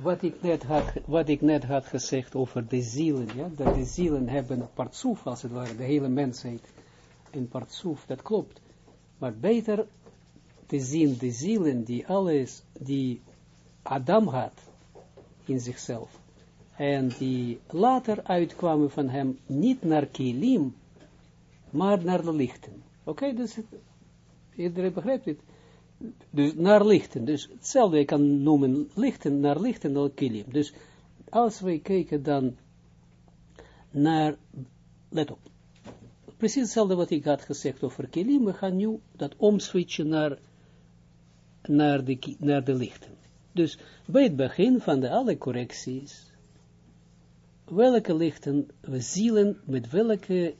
wat ik net had, wat ik net had gezegd over de zielen, ja, dat de zielen hebben partsoef, als het ware, de hele mensheid, een partsoef, dat klopt. Maar beter te zien de zielen die alles, die Adam had in zichzelf, en die later uitkwamen van hem, niet naar Kilim, maar naar de lichten. Oké, dus iedereen begrijpt het. Dus naar lichten. Dus hetzelfde, je kan noemen lichten, naar lichten al kilim. Dus als wij kijken dan naar, let op, precies hetzelfde wat ik had gezegd over kilim, we gaan nu dat omswitchen naar, naar, de, naar de lichten. Dus bij het begin van de alle correcties, welke lichten, we zielen, met welke,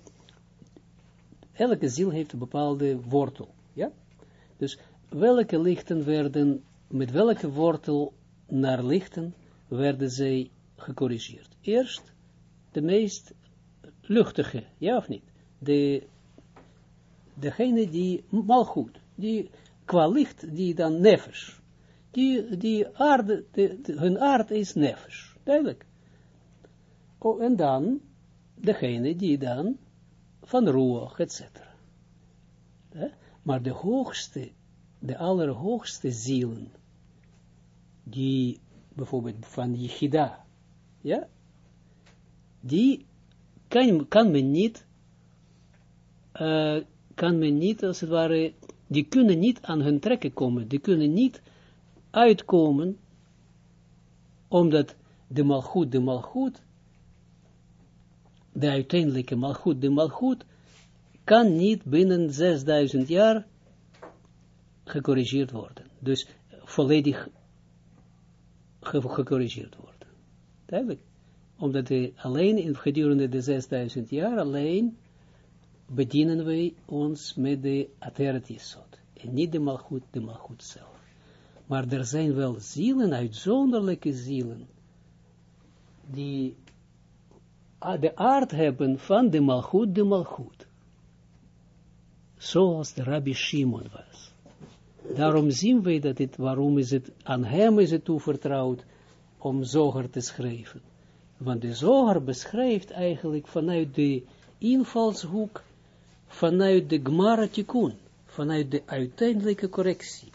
elke ziel heeft een bepaalde wortel, ja? Dus welke lichten werden, met welke wortel naar lichten werden zij gecorrigeerd. Eerst de meest luchtige, ja of niet? De, degene die, mal goed, die qua licht, die dan nefes. Die, die aarde, de, hun aard is nefes, duidelijk. Oh, en dan, degene die dan van roer, et cetera. Maar de hoogste de allerhoogste zielen, die bijvoorbeeld van Yichida, ja, die kan, kan men niet, uh, kan men niet, als het ware, die kunnen niet aan hun trekken komen, die kunnen niet uitkomen, omdat de malgoed, de malgoed, de uiteindelijke malgoed, de malgoed, kan niet binnen 6000 jaar gecorrigeerd worden. Dus volledig ge gecorrigeerd worden. Duidelijk. Omdat hij alleen in gedurende de 6000 jaar alleen bedienen wij ons met de Ateret En niet de malgoed, de malgoed zelf. Maar er zijn wel zielen, uitzonderlijke zielen, die de aard hebben van de malgoed, de malgoed. Zoals de Rabbi Shimon was. Daarom zien wij dat het, waarom is het, aan hem is het toevertrouwd om zoger te schrijven. Want de zoger beschrijft eigenlijk vanuit de invalshoek, vanuit de Gemara vanuit de uiteindelijke correctie.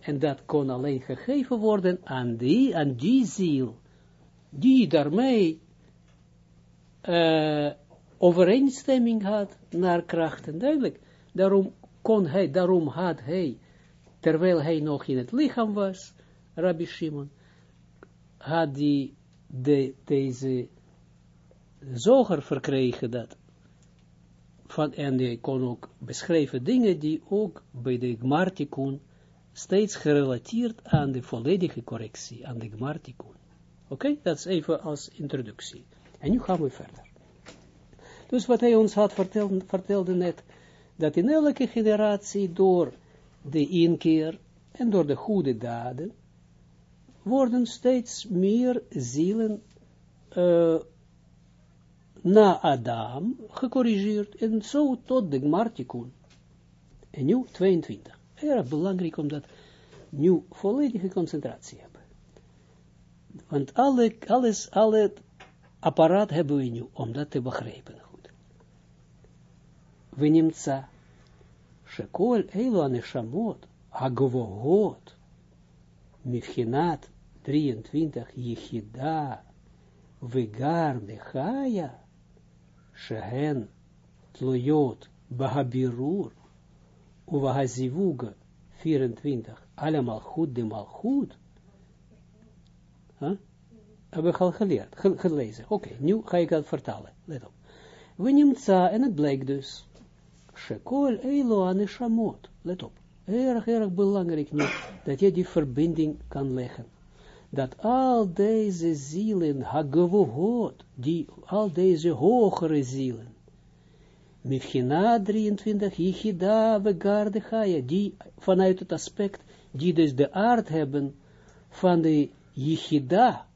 En dat kon alleen gegeven worden aan die, aan die ziel, die daarmee uh, overeenstemming had naar krachten. Duidelijk. Daarom kon hij, daarom had hij terwijl hij nog in het lichaam was, Rabbi Shimon, had hij de, deze zoger verkregen dat, van, en hij kon ook beschrijven dingen die ook bij de Gmartikun steeds gerelateerd aan de volledige correctie, aan de Gmartikun. Oké, dat is even als introductie. En nu gaan we verder. Dus wat hij ons had verteld, vertelde net, dat in elke generatie door de inkeer en door de goede daden worden steeds meer zielen uh, na Adam gecorrigeerd en zo tot de Gmartikun. En nu 22. Erg belangrijk om dat nu volledige concentratie hebben. Want alle, alles, alle apparaat hebben we nu om dat te begrijpen. Goed. We nemen Shekol Elo Aneshamot, Agovohot, Mifhinat 23, Yechida, Vegar Nechaya, Shehen, Tluyot, Bahabirur, Uvahazivuga 24, Alle Malchut de Malchut. Hebben we al geleerd, gelezen. Oké, nu ga ik dat vertalen. Let op. We nemen en het blijkt dus Shekol Eilo Aneshamot. Let op. Erg, erg belangrijk nu, dat je die verbinding kan leggen. Dat al deze zielen, Hagevohot, die, al deze hogere zielen, Mifchina 23, Yichida, Vegarde Chaya, die vanuit het aspect, die dus de aard hebben van de Yichida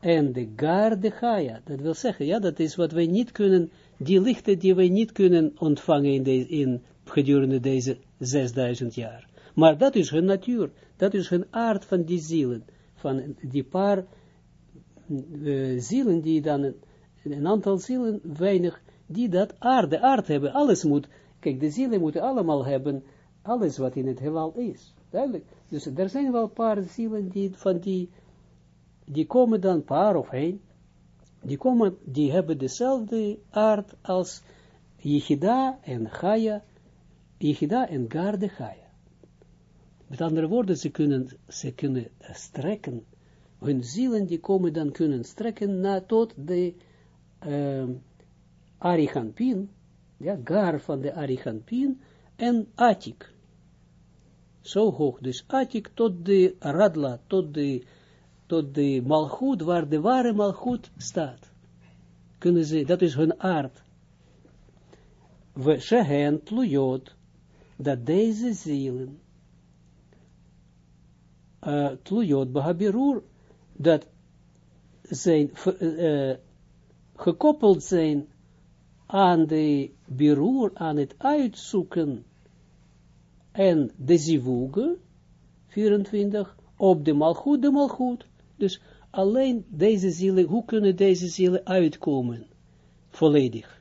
en de Garde Chaya. Dat wil zeggen, ja, dat is wat wij niet kunnen die lichten die wij niet kunnen ontvangen in, in gedurende deze 6000 jaar. Maar dat is hun natuur, dat is hun aard van die zielen, van die paar uh, zielen die dan, een aantal zielen, weinig, die dat aarde, aard hebben, alles moet, kijk, de zielen moeten allemaal hebben, alles wat in het heelal is, duidelijk, dus er zijn wel een paar zielen die, van die, die komen dan, paar of één, die komen, die hebben dezelfde aard als Yichida en Chaya, Yichida en Garde Chaya. Met andere woorden, ze kunnen, ze kunnen strekken, hun zielen die komen dan kunnen strekken na tot de uh, Arichampin, ja, gar van de Arichampin en Atik. Zo hoog, dus Atik tot de Radla, tot de, tot de Malchut, waar de ware Malchut staat. Kunnen ze, dat is hun aard. We shehen tlujot, dat deze zielen, uh, tlujot bahabirur, dat zijn, uh, gekoppeld zijn aan de birur, aan het uitzoeken en de zivuge, 24, op de malgoed, de malgoed. Dus alleen deze zielen, hoe kunnen deze zielen uitkomen? Volledig.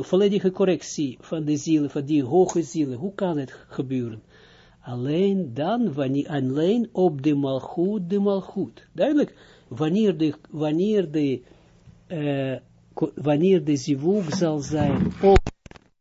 volledige correctie van de zielen, van die hoge zielen, hoe kan het gebeuren? Alleen dan, wanneer, alleen op de malgoed, de malgoed. Duidelijk, wanneer de, wanneer de, uh, wanneer de zivug zal zijn